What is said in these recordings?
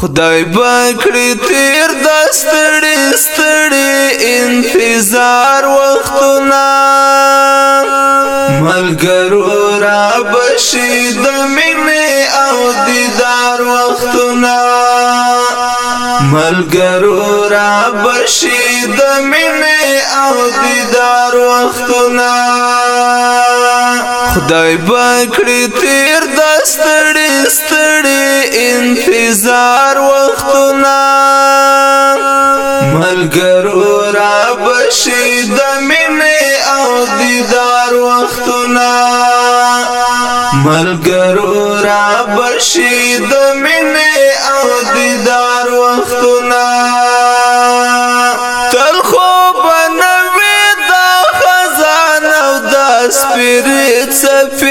خدای باکړی تیر دستړی ستړی انتظار وختونه ملګرو را بشي د مینې او دیدار وختونه ملګرو را بشي د مینې او دیدار وختونه خدای باکړی تیر د ستړي ستړي انتظار وختونه ملګرو را بشي د مینې او دیدار وختونه ملګرو را بشي د مینې او دیدار وختونه سفیر سفیر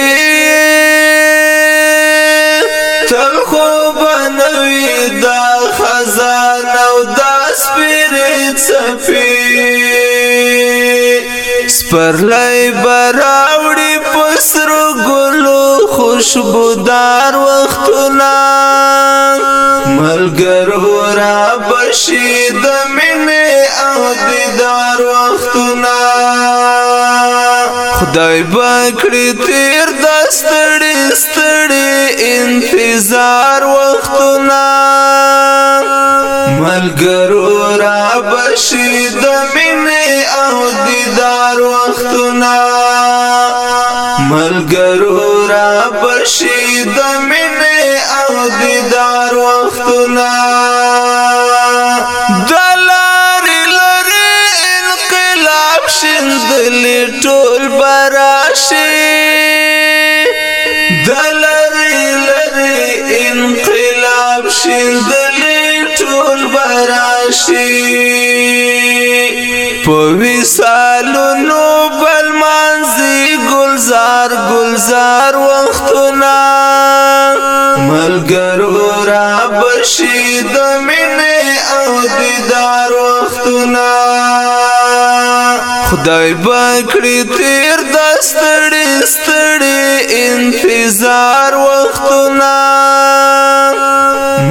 تل خو بنوي دا خزانه او دا سفیر سفیر سپرلای براوړي پسرو ګلو خوشبودار وختونه ملګرو را بشي د مینې او دیدار وختونه خدای باکړی تیر د ستړي ستړي انتظار وختونه ملګرو را بشي د مینې او دیدار وختونه ملګرو را بشي د مینې او دیدار وختونه شي دلری لری انقلاب شندلی ټول براشي په وسه ملګرو را بشي د مینې او دیدار وختونه خدای باکړي تیر د ستړي ستړي انتظار وختونه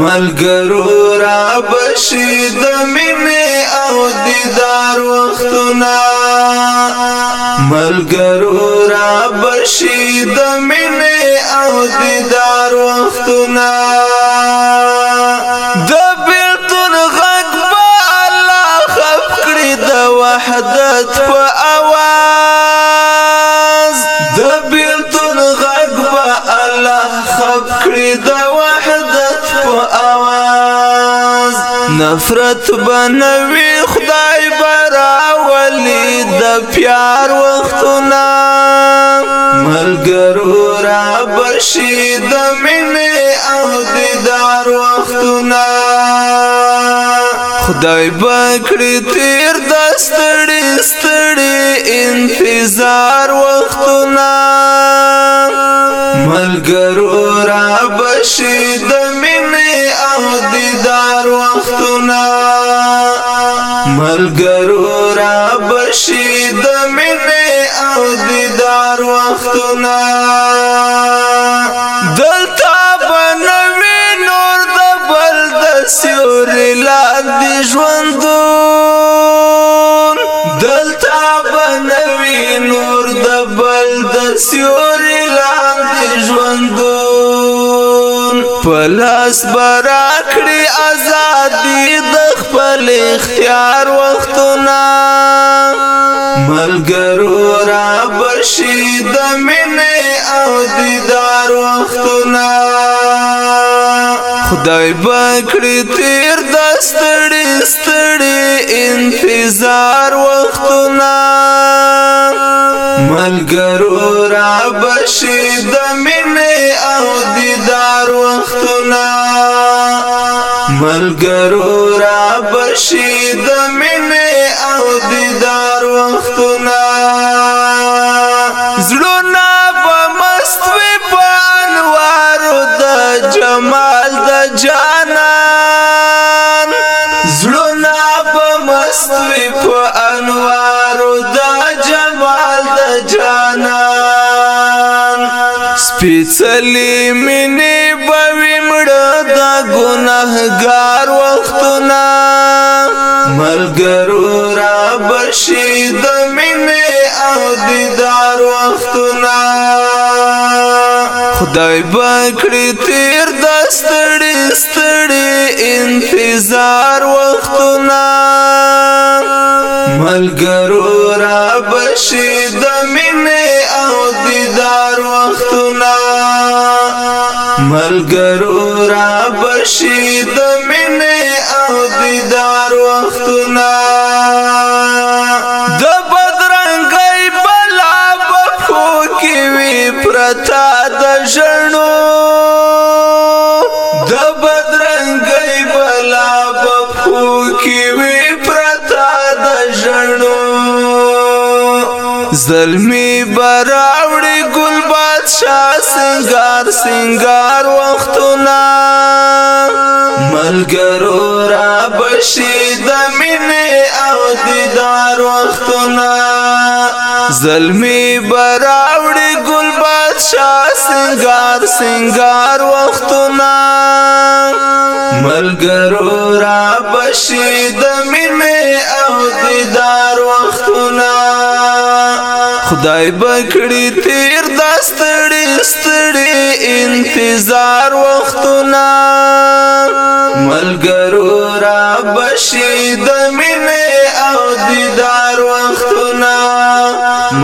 ملګرو را بشي د مینې او دیدار وختونه ملګرو را بشي د مینې او دیدار وختونه د بیلتون غږ په الله خف کړي د وحدت په اواز د بیلتون غږ په الله خف کړي د وحدت په اواز نفرت بنوي خدای برا ولي د پیار ملګرو را بشي د مینې او دیدار وختونه خدای بکړی تیر د ستړي ستړي انتظار وختونه ملګرو را بشي د مینې او دیدار وختونه ملګرو را بشي د مینې او دیدار وختونه دلته بنوي نور د بل د سیوري لاندې ژوندون دلته بنوي نور د بل د سیوري لاندې ژوندون پلاس برا کړی ازادي د اختیار وختونه ملګرو را بشي د مینې او دیدار وختونه خدای بکړی تیر د ستړي ستړي انتظار وختونه ملګرو را بشي د مینې او دیدار وختونه ملګرو را بشي د مینې او دیدار وختونه زړونه په مست وي په انوارو د جمال د جانان زړونه په مست وي په انوارو د سپیڅلې مینې بوي مړه د ګناهګار وختونه ملګرو را بشي د مینې او دیدار وختونه خدای باکړي تیر د ستړي ستړي انتظار وختونه ملګرو را بشي د مینې دیدار وختونه ملګرو را بشي د مینې او دیدار وختونه د بدرنګي بلا بخو کې وی پرتا د ژوند سنگار سنگار وختونه ملګرو را بشي د مینې او دیدار وختونه زلمی براوړي ګل بادشاہ سنگار سنگار وختونه ملګرو را بشي د مینې او دیدار وختونه خدای بکړی تیر ستړي ستړي انتظار وختونه ملګرو را بشي د مینې او دیدار وختونه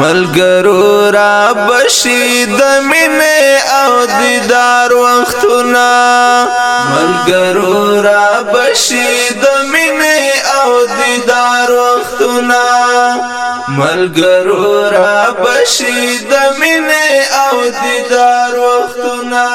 ملګرو را بشي د مینې او دیدار وختونه ملګرو را بشي د مینې او دیدار وختونه ملګرو را بشي د مینې او دیدار وختونه